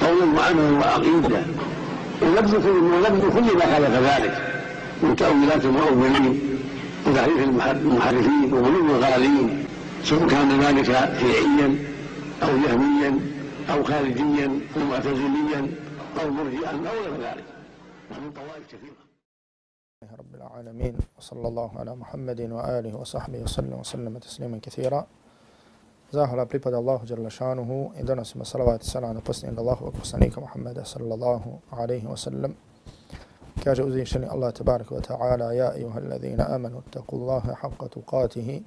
قولا وعملا وعقيده ولبس كل كل ما خالف ذلك. من تأويلات المؤولين وتحريف المحرفين وغلو الغالين سواء كان ذلك شيعيا أو جهميا أو خارجيا أو معتزليا أو مرجئا أو غير ذلك. ومن طوائف كثيرة. رب العالمين وصلى الله على محمد وآله وصحبه وسلم وسلم تسليما كثيرا. Zahvala pripada Allahu Đerlešanuhu i donosimo salavat i salam na posljednjeg Allahu poslanika Muhammeda sallallahu alaihi wa sallam. Kaže uzvišeni Allah tabaraka wa ta'ala Ja ijuha alladhina amanu taku Allahe haqqa tuqatihi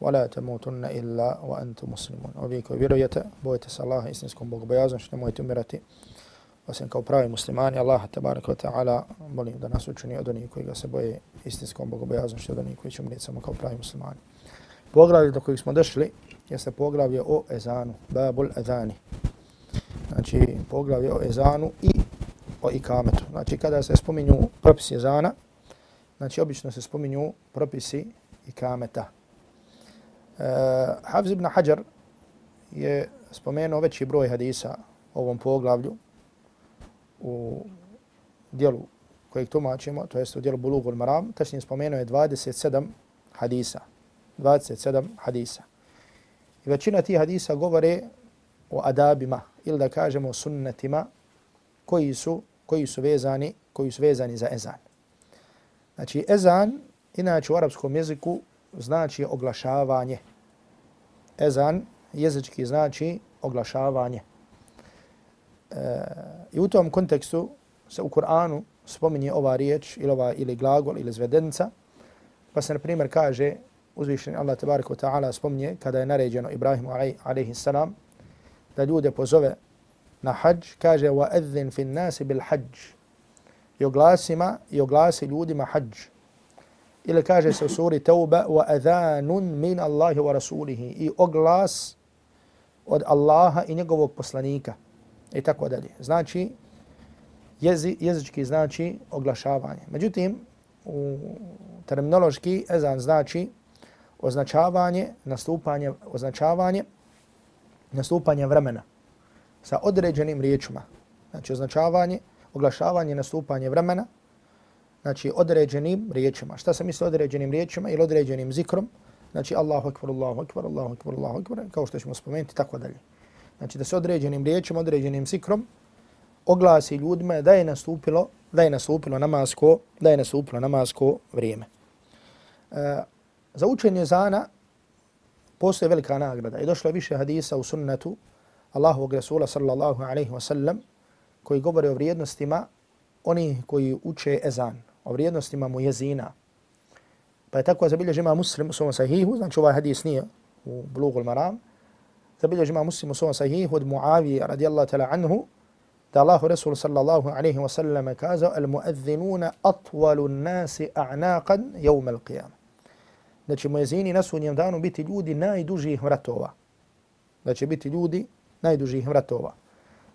wa la tamutunna illa wa antu muslimun. Ovi koji vjerujete, bojite se Allaha istinskom bogobojazom što nemojte umirati osim kao pravi muslimani. Allah tabaraka wa ta'ala molim da nas učini od onih koji ga se boje istinskom bogobojazom što od onih koji će umriti samo kao pravi muslimani. Poglavlje do kojeg smo došli jeste poglavlje o ezanu, babul ezani. Znači, poglavlje o ezanu i o ikametu. Znači, kada se spominju propisi ezana, znači, obično se spominju propisi ikameta. E, Hafz ibn Hajar je spomenuo veći broj hadisa u ovom poglavlju u dijelu kojeg tumačimo, to jest u dijelu Bulugul Maram, tačnije spomenuo je 27 hadisa. 27 hadisa. I većina tih hadisa govore o adabima ili da kažemo sunnetima koji su, koji su vezani koji su vezani za ezan. Znači, ezan, inače u arapskom jeziku, znači oglašavanje. Ezan jezički znači oglašavanje. E, I u tom kontekstu se u Kur'anu spominje ova riječ ili, ova, ili glagol ili zvedenca, pa se na primjer kaže uzvišeni Allah tabaraka wa ta'ala spomnje kada je naređeno Ibrahimu alaihi salam da ljude pozove na hađ, kaže wa adzin fin nasi bil hađ i oglasima i oglasi ljudima hađ. Ili kaže se u suri Tauba wa adhanun min Allahi wa rasulihi i oglas od Allaha i njegovog poslanika i tako dalje. Znači, jezi, jezički znači oglašavanje. Međutim, u terminološki ezan znači označavanje, nastupanje, označavanje, nastupanje vremena sa određenim riječima. Znači označavanje, oglašavanje, nastupanje vremena, znači određenim riječima. Šta se misli određenim riječima ili određenim zikrom? Znači Allahu akbar, Allahu akbar, Allahu akbar, Allahu akbar, kao što ćemo spomenuti, tako dalje. Znači da se određenim riječima, određenim zikrom oglasi ljudima da je nastupilo, da je nastupilo namasko, da je nastupilo namasko vrijeme. Uh, Za učenje zana postoje velika nagrada i došlo je više hadisa u sunnetu Allahovog Rasula sallallahu alaihi wa sallam koji govore o vrijednostima oni koji uče ezan, o vrijednostima mu jezina. Pa je tako zabilježi ima muslim u svom sahihu, znači ovaj hadis nije u Blugul Maram, zabilježi ima muslim u svom sahihu od Muavije radijallahu tala anhu, da Allahu Rasul sallallahu alaihi wa sallam kazao al muadzinuna atvalu nasi a'naqan jevme al-qiyama da će mojezini na sunjem danu biti ljudi najdužih vratova. Da će biti ljudi najdužih vratova.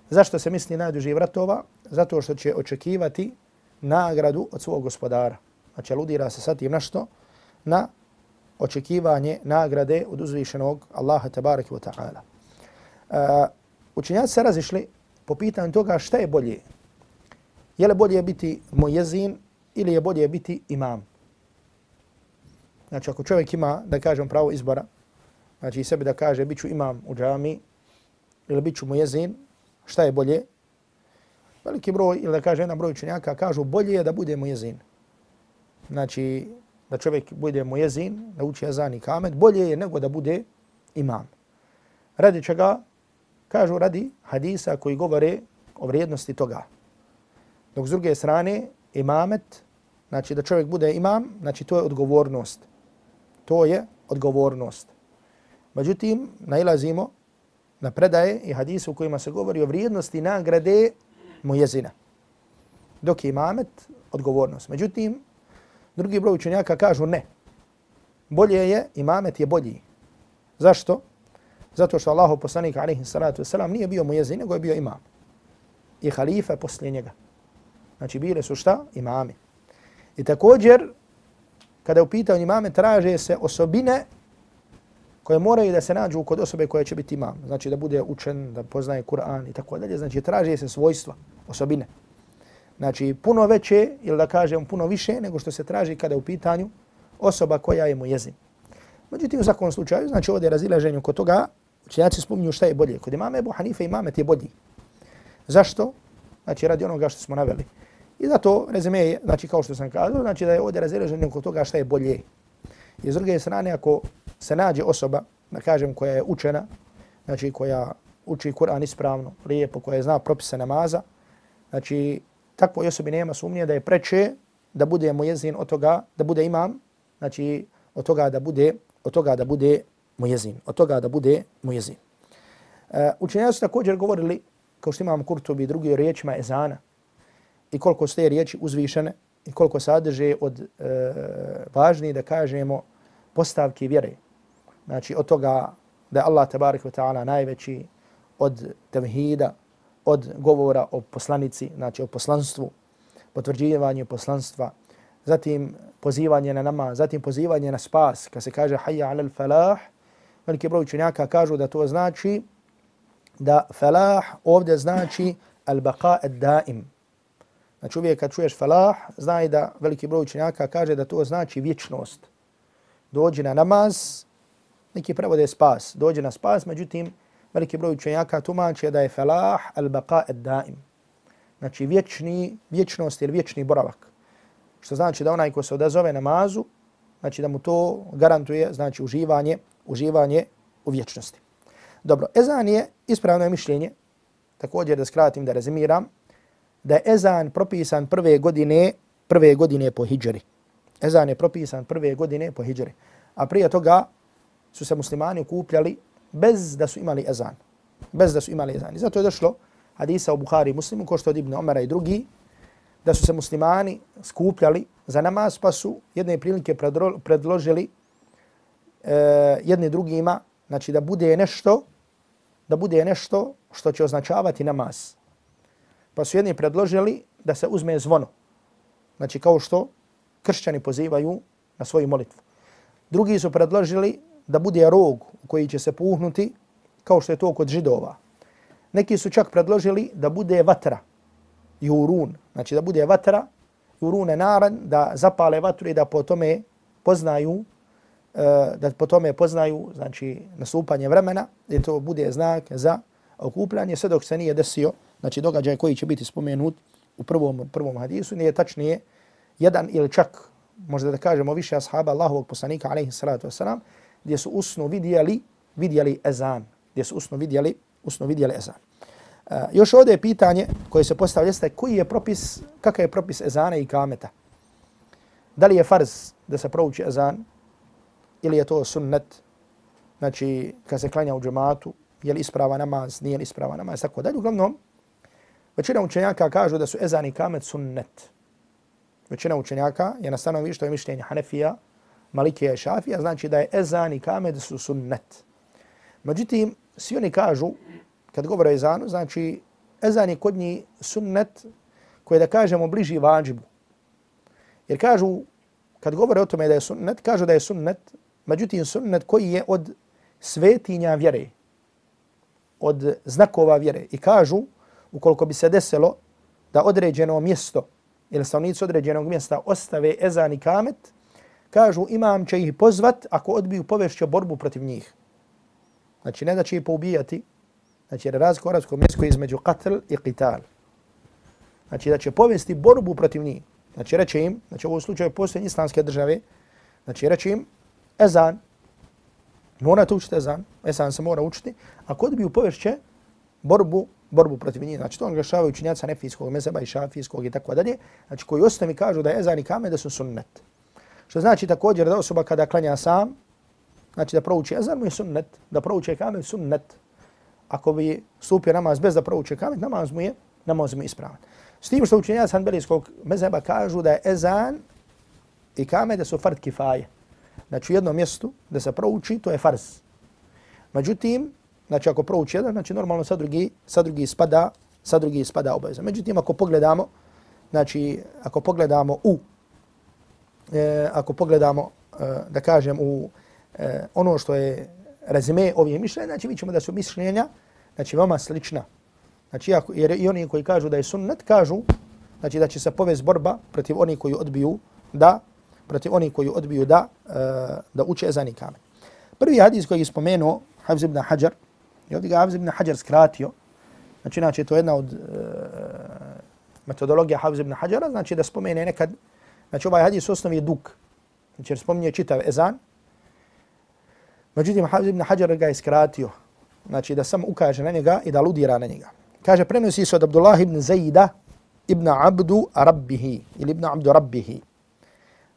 Zašto se misli najdužih vratova? Zato što će očekivati nagradu od svog gospodara. Znači, aludira se sa tim našto na očekivanje nagrade od uzvišenog Allaha tabaraka wa ta'ala. Uh, učenjaci se razišli po pitanju toga šta je bolje. Je li bolje biti mojezin ili je bolje biti imam? Znači, ako čovjek ima, da kažem, pravo izbora, znači i sebi da kaže, bit ću imam u džami, ili bit ću mujezin, šta je bolje? Veliki broj, ili da kaže jedan broj učenjaka, kažu bolje je da bude mujezin. Znači, da čovjek bude mujezin, da uči jezan i kamet, bolje je nego da bude imam. Radi čega? Kažu radi hadisa koji govore o vrijednosti toga. Dok s druge strane, imamet, znači da čovjek bude imam, znači to je odgovornost to je odgovornost. Međutim, nailazimo na predaje i hadise u kojima se govori o vrijednosti nagrade mujezina. Dok je imamet, odgovornost. Međutim, drugi broj učenjaka kažu ne. Bolje je, imamet je bolji. Zašto? Zato što Allahu poslanik alaihi salatu wasalam nije bio mujezin, nego je bio imam. I halifa poslije njega. Znači bile su šta? Imami. I također, kada je u pitanju imame, traže se osobine koje moraju da se nađu kod osobe koja će biti imam. Znači da bude učen, da poznaje Kur'an i tako dalje. Znači traže se svojstva, osobine. Znači puno veće ili da kažem puno više nego što se traži kada je u pitanju osoba koja je mu jezin. Međutim, u svakom slučaju, znači ovdje je razilaženje kod toga, učenjaci spominju šta je bolje. Kod imame Ebu Hanife imamet je bolji. Zašto? Znači radi onoga što smo naveli. I zato rezime je, znači kao što sam kazao, znači da je ovdje razilaženje oko toga šta je bolje. I s druge strane, ako se nađe osoba, da kažem, koja je učena, znači koja uči Kur'an ispravno, lijepo, koja zna propise namaza, znači takvoj osobi nema sumnje da je preče da bude mujezin od toga, da bude imam, znači od toga da bude, od toga da bude mujezin, od toga da bude mujezin. Uh, učenjaci su također govorili, kao što imam Kurtobi drugi riječima ezana, i koliko su te riječi uzvišene, i koliko sadrže od e, važni, da kažemo, postavki vjere. Znači, od toga da je Allah, tabarik wa ta'ala, najveći od tevhida, od govora o poslanici, znači o poslanstvu, potvrđivanje poslanstva, zatim pozivanje na nama, zatim pozivanje na spas, kad se kaže hayya alal falah, veliki broj učenjaka kažu da to znači da falah ovdje znači al-baqa ad-daim. Znači uvijek kad čuješ falah, znaj da veliki broj učenjaka kaže da to znači vječnost. Dođi na namaz, neki prevode spas, dođi na spas, međutim, veliki broj učenjaka tumače da je falah al-baqa ad-daim. Znači vječni, vječnost ili vječni boravak. Što znači da onaj ko se odazove namazu, znači da mu to garantuje, znači uživanje, uživanje u vječnosti. Dobro, ezan je ispravno je mišljenje, također da skratim, da rezimiram, da je ezan propisan prve godine, prve godine po hijđari. Ezan je propisan prve godine po hijđari. A prije toga su se muslimani okupljali bez da su imali ezan. Bez da su imali ezan. I zato je došlo hadisa u Buhari muslimu, ko što od Ibn Omara i drugi, da su se muslimani skupljali za namaz, pa su jedne prilike predložili e, jedni drugima, znači da bude nešto, da bude nešto što će označavati namaz. Pa su jedni predložili da se uzme zvono. Znači kao što kršćani pozivaju na svoju molitvu. Drugi su predložili da bude rog u koji će se puhnuti kao što je to kod židova. Neki su čak predložili da bude vatra, i urun. znači da bude vatra, i je naran, da zapale vatru i da po tome poznaju, e, da po tome poznaju, znači, nastupanje vremena, da to bude znak za okupljanje, sve dok se nije desio, znači događaj koji će biti spomenut u prvom, prvom hadisu, nije tačnije jedan ili čak, možda da kažemo više ashaba Allahovog poslanika, alaihi salatu wasalam, gdje su usno vidjeli, vidjeli ezan, gdje su usno vidjeli, usno vidjeli ezan. Uh, još ovdje je pitanje koje se postavlja jeste koji je propis, kakav je propis ezana i kameta. Da li je farz da se prouči ezan ili je to sunnet, znači kad se klanja u džematu, je li isprava namaz, nije li isprava namaz, tako dalje. Uglavnom, većina učenjaka kažu da su ezan i kamet sunnet. Većina učenjaka je na stanovištu je mišljenje Hanefija, Malikija i Šafija, znači da je ezan i kamet su sunnet. Međutim, svi oni kažu kad govore o ezanu, znači ezan je kod njih sunnet koji da kažemo bliži vađibu. Jer kažu, kad govore o tome da je sunnet, kažu da je sunnet, međutim sunnet koji je od svetinja vjere, od znakova vjere. I kažu, ukoliko bi se desilo da određeno mjesto ili stavnici određenog mjesta ostave ezan i kamet, kažu imam će ih pozvat ako odbiju povešće borbu protiv njih. Znači ne da će ih poubijati, Znači, jer razliku arabskog mjesko između qatl i qital. Znači, da će povesti borbu protiv njih. Znači, reće im, znači, u ovom slučaju postoje islamske države, znači, reće im, ezan, morate učiti ezan, ezan se mora učiti, a kod bi borbu, borbu protiv njih. Znači, to naglašavaju učinjaca nefijskog mezeba i šafijskog i tako dalje, znači, koji ostami kažu da je ezan i kame da su sunnet. Što znači također da osoba kada klanja sam, znači da prouči ezan mu je sunnet, da prouči kame sunnet, ako bi stupio namaz bez da prouči kamen, namaz mu je, namaz mu je ispravan. S tim što učenjaci Hanbelijskog mezheba kažu da je ezan i kamen da su fard kifaje. Znači u jednom mjestu da se prouči, to je farz. Međutim, znači ako prouči jedan, znači normalno sa drugi, sa drugi spada, sa drugi spada obaveza. Međutim, ako pogledamo, znači ako pogledamo u, e, ako pogledamo, e, da kažem, u e, ono što je rezime ovih mišljenja, znači vidimo da su mišljenja, znači veoma slična. Znači, ako, jer i oni koji kažu da je sunnet, kažu znači, da će se povez borba protiv onih koji odbiju da, protiv onih koji odbiju da, e, da uče ezan i kamen. Prvi hadis koji je spomenuo Hafiz ibn Hajar, i ovdje ga Hafiz ibn Hajar skratio, znači, znači to je jedna od e, metodologija Hafiz ibn Hajara, znači da spomene nekad, znači ovaj hadis osnovi je dug, znači jer spominje čitav ezan, međutim Hafiz ibn Hajar ga je skratio, znači da sam ukaže na njega i da ludira na njega. Kaže, prenosi se od Abdullah ibn Zaida ibn Abdu Rabbihi, ili ibn Abdu Rabbihi,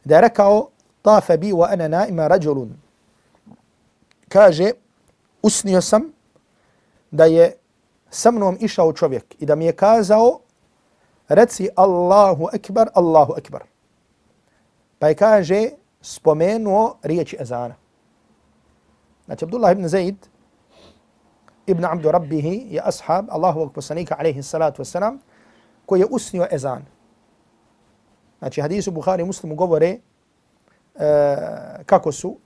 da je rekao, tafe bi wa ana naima rajulun. Kaže, usnio sam da je sa mnom išao čovjek i da mi je kazao, reci Allahu akbar, Allahu akbar. Pa je kaže, spomenuo riječi ezana. Znači, Abdullah ibn Zaid, ibn Abdu Rabbihi je ashab Allahovog poslanika alaihi salatu wasalam koji je usnio ezan. Znači hadisu Bukhari i Muslimu govore e, kako su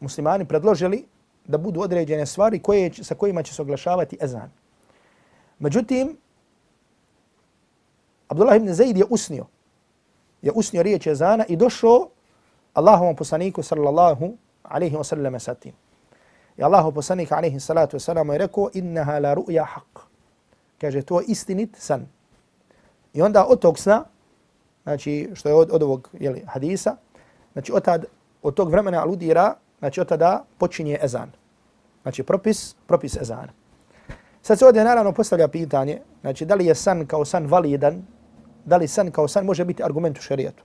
muslimani predložili da budu određene stvari koje, sa kojima će se oglašavati ezan. Međutim, Abdullah ibn Zaid je usnio. Je usnio riječ ezana i došao Allahovom poslaniku sallallahu alaihi wa sallam sa tim. I Allahov poslanik alaihi salatu wasalam je rekao innaha la ru'ya haq. Kaže to istinit san. I onda od tog sna, znači što je od, od ovog jeli, hadisa, znači od, tad, od tog vremena aludira, znači od tada počinje ezan. Znači propis, propis ezana. Sad se ovdje naravno postavlja pitanje, znači da li je san kao san validan, da li san kao san može biti argument u šarijetu.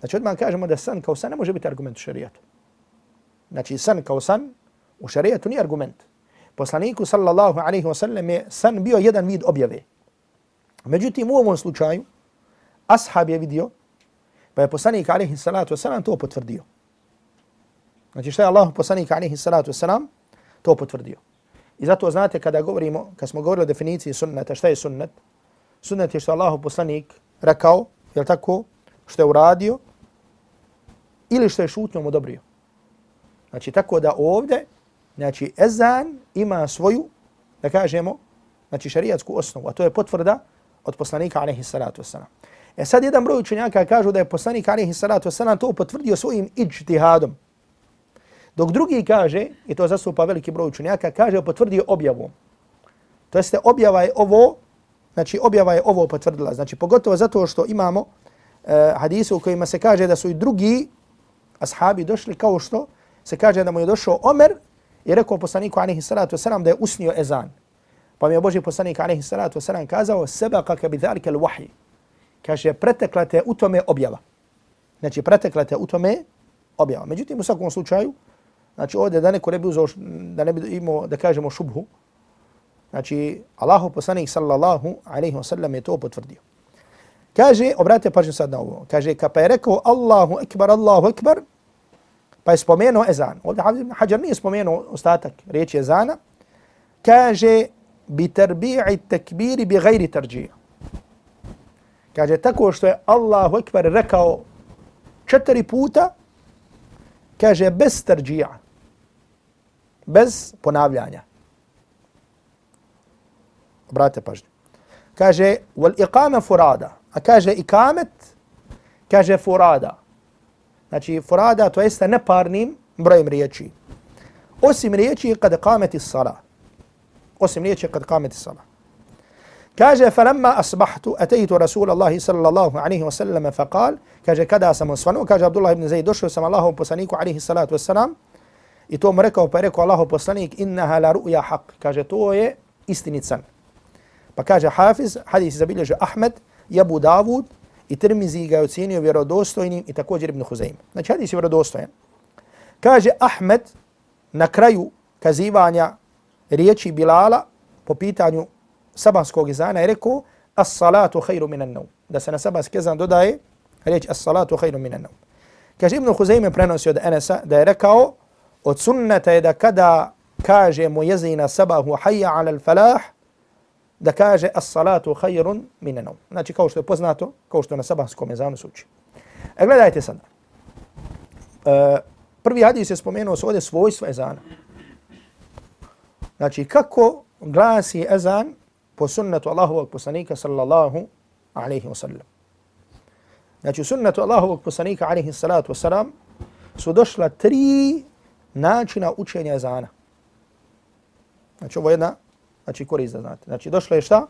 Znači odmah kažemo da san kao san ne može biti argument u šarijetu. Znači san kao san U šarijetu nije argument. Poslaniku sallallahu alaihi wa sallam je san bio jedan vid objave. Međutim, u ovom slučaju, ashab je vidio, pa je poslanik alaihi salatu wa sallam to potvrdio. Znači šta je Allah poslanik alaihi salatu wa sallam to potvrdio. I zato znate kada govorimo, kad smo govorili o definiciji sunneta, šta je sunnet? Sunnet je što Allahu poslanik rekao, je tako, što je uradio, ili što je šutnjom odobrio. Znači tako da ovdje Znači, ezan ima svoju, da kažemo, znači šarijatsku osnovu, a to je potvrda od poslanika alaihi salatu wasalam. E sad jedan broj učenjaka kažu da je poslanik alaihi salatu wasalam to potvrdio svojim iđtihadom. Dok drugi kaže, i to zastupa veliki broj učenjaka, kaže potvrdio objavom. To jeste objava je ovo, znači objava je ovo potvrdila. Znači pogotovo zato što imamo uh, hadise u kojima se kaže da su i drugi ashabi došli kao što se kaže da mu je došao Omer I rekao poslaniku alaihi salatu wasalam da je usnio ezan. Pa mi je Boži poslanik alaihi salatu wasalam kazao seba kaka bi dhalike l wahyi. Kaže, pretekla te u tome objava. Znači, pretekla te u tome objava. Međutim, u svakom slučaju, znači ovdje da neko ne bi uzao, da ne bi imao, da kažemo, šubhu, znači, Allahu poslanik sallallahu alaihi wasallam je to potvrdio. Kaže, obratite pažnju sad na ovo, kaže, kada je rekao Allahu ekbar, Allahu ekbar, Pa je spomenuo ezan. Ovdje Hafiz ibn Hajar nije spomenuo ostatak riječi ezana. Kaže, bi terbi'i tekbiri bi gajri tarđija. Kaže, tako što je Allahu Ekber rekao četiri puta, kaže, bez tarđija. Bez ponavljanja. Obratite pažnju. Kaže, wal iqame furada. A kaže, ikamet, kaže, furada. Znači, furada to jeste neparnim brojem riječi. Osim riječi kad kameti sala. Osim riječi kad kameti sala. Kaže, falamma asbahtu, atejtu Rasulallahi sallallahu alaihi wa sallam, faqal, kaže, kada sam osvanu, kaže Abdullah ibn Zaid, došao sam Allahom poslaniku alaihi salatu wassalam, i to mu rekao, pa je rekao Allaho poslanik, innaha la ru'ya haq. Kaže, to je istinican. Pa kaže Hafiz, hadis zabilježe Ahmed, Jabu Davud, i Tirmizi ga je ocjenio vjerodostojnim i također Ibn Huzaim. Znači hadis je vjerodostojan. Kaže Ahmed na kraju kazivanja riječi Bilala, po pitanju sabanskog izana je rekao as-salatu khairu minan naum. Da se na sabanski izan dodaje riječ as-salatu khairu minan naum. Kaže Ibn Huzeyme prenosi od Enesa da je rekao od sunneta je da kada kaže mu jezina sabahu hayya ala al-falah da kaže as-salatu khairun minenom. Znači kao što je poznato, kao što na sabahskom je se uči. E gledajte sad. E, prvi hadis je spomenuo se ovdje svojstva ezana. Znači kako glasi ezan po sunnetu Allahovog poslanika sallallahu alaihi wa sallam. Znači u sunnetu Allahovog poslanika alaihi salatu wa salam su došla tri načina učenja ezana. Znači ovo je jedna znači korist da znate. Znači došlo je šta?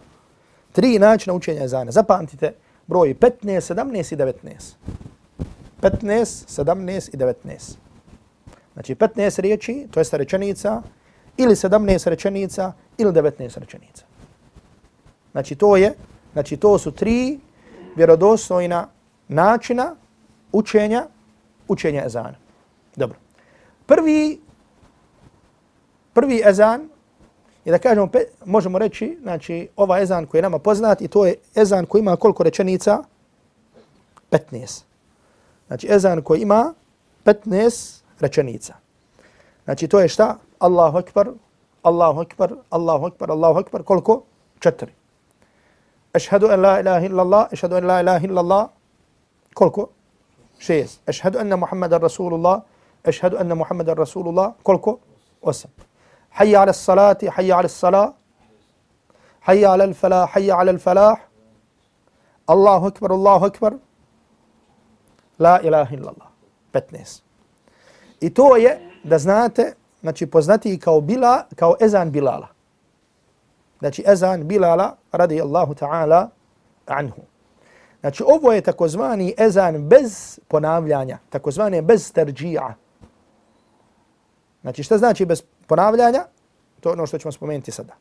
Tri načina učenja ezana. Zapamtite broj 15, 17 i 19. 15, 17 i 19. Znači 15 riječi, to je rečenica, ili 17 rečenica, ili 19 rečenica. Znači to je, znači to su tri vjerodostojna načina učenja, učenja ezana. Dobro. Prvi, prvi ezan I da kažemo, možemo reći, znači ovaj ezan koji je nama poznat i to je ezan koji ima koliko rečenica? 15. Znači ezan koji ima 15 rečenica. Znači to je šta? Allahu akbar, Allahu akbar, Allahu akbar, Allahu akbar, koliko? Četiri. Ešhedu en la ilaha illallah, ešhedu en la ilaha illallah, koliko? Šest. Ešhedu enne Muhammeden Rasulullah, ešhedu enne Muhammadan Rasulullah, koliko? Osam. Hayya ala salati, hayya ala salah, hayya ala falah, hayya ala falah, Allahu akbar, Allahu akbar, la ilaha illallah. 15. I to je da znate, znači poznati kao bila, kao ezan Bilala. Znači ezan Bilala radi Allahu ta'ala anhu. Znači ovo je takozvani ezan bez ponavljanja, takozvani bez terđija. Znači šta znači bez ponavljanja? To je ono što ćemo spomenuti sada.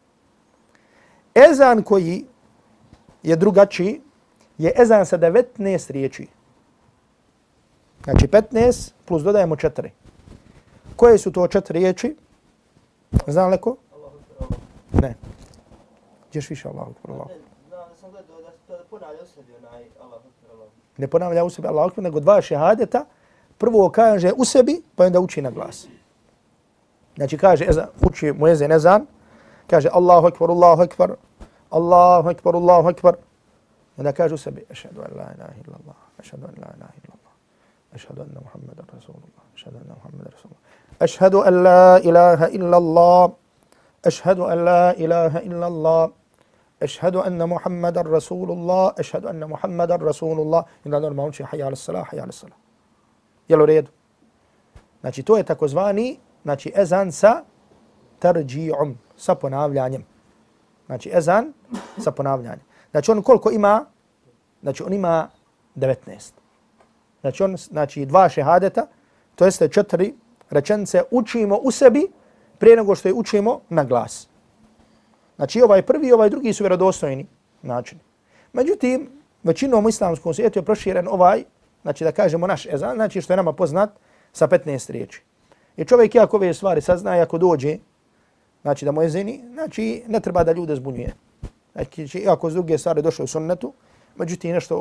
Ezan koji je drugačiji je ezan sa 19 riječi. Znači 15 plus dodajemo 4. Koje su to četiri riječi? Znam li ko? Ne. Gdješ više Allahu akbar, Allahu Ne ponavlja u sebi Allahu akbar, nego dva šehadeta. Prvo kaže u sebi, pa onda uči na glas. Znači kaže, ezan, uči mu jezin ezan, kaže Allahu akbar, Allahu akbar, Allahu akbar, Allahu akbar. Onda kaže u sebi, ašhadu an la ilaha illallah, ašhadu an la ilaha illallah, ašhadu anna Muhammadan Rasulullah, ašhadu anna Muhammadan Rasulullah. أشهد أن لا إله إلا الله أشهد أن لا إله إلا الله أشهد أن محمد رسول الله أشهد أن محمد رسول الله إن الله ما حي على الصلاة حي على الصلاة يلو ريد Znači to je takozvani znači ezan sa tarđi'om, sa ponavljanjem. Znači ezan sa ponavljanjem. Znači on koliko ima? Znači on ima 19. Znači on, znači dva šehadeta, to jeste četiri rečence učimo u sebi prije nego što je učimo na glas. Znači ovaj prvi i ovaj drugi su vjerodostojni način. Međutim, većinom u islamskom svijetu je proširen ovaj, znači da kažemo naš ezan, znači što je nama poznat sa 15 riječi. I čovjek jako ove stvari sazna, ako dođe, znači da mu je zini, znači ne treba da ljude zbunjuje. Znači, znači ako s druge stvari došao u sunnetu, međutim nešto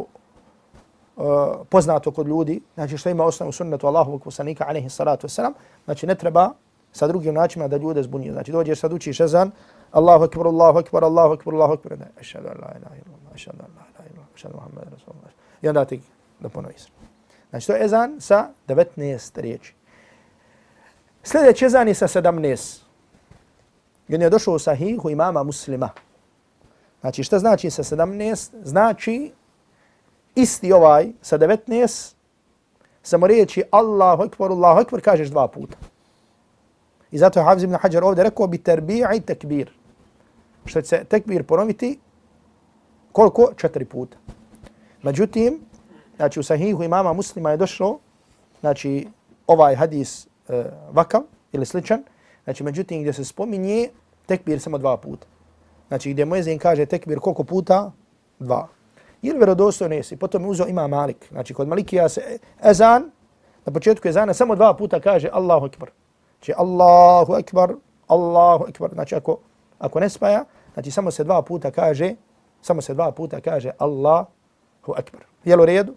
uh, poznato kod ljudi, znači što ima osnovu sunnetu Allahovog poslanika, alaihi salatu wasalam, znači ne treba sa drugim načinima da ljude zbunije. Znači dođeš sad učiš ezan, Allahu akbar, Allahu akbar, Allahu akbar, Allahu akbar, ne, ašhadu an la ilaha illallah, ašhadu an la ilaha illallah, ašhadu Muhammed Rasulullah. I onda ti da ponoviš. Znači to je ezan sa 19 riječi. Sljedeći ezan je sa 17. I on je došao u sahihu imama muslima. Znači šta znači sa 17? Znači isti ovaj sa 19, samo reći Allahu ekbar, Allahu ekbar kažeš dva puta. I zato je Hafiz ibn Hajar ovdje rekao bi terbi'i tekbir. Što će se tekbir ponoviti koliko? Četiri puta. Međutim, znači u sahihu imama muslima je došlo, znači ovaj hadis e, vakav ili sličan, znači međutim gdje se spominje tekbir samo dva puta. Znači gdje Mojezin kaže tekbir koliko puta? Dva ili vjerodostojno jesi. Potom je uzeo ima Malik. Znači kod Malikija se ezan, na početku ezana samo dva puta kaže Allahu Akbar. Znači Allahu Akbar, Allahu Akbar. Znači ako, ako ne spaja, Znači samo se dva puta kaže, samo se dva puta kaže Allahu akbar. Jel u redu?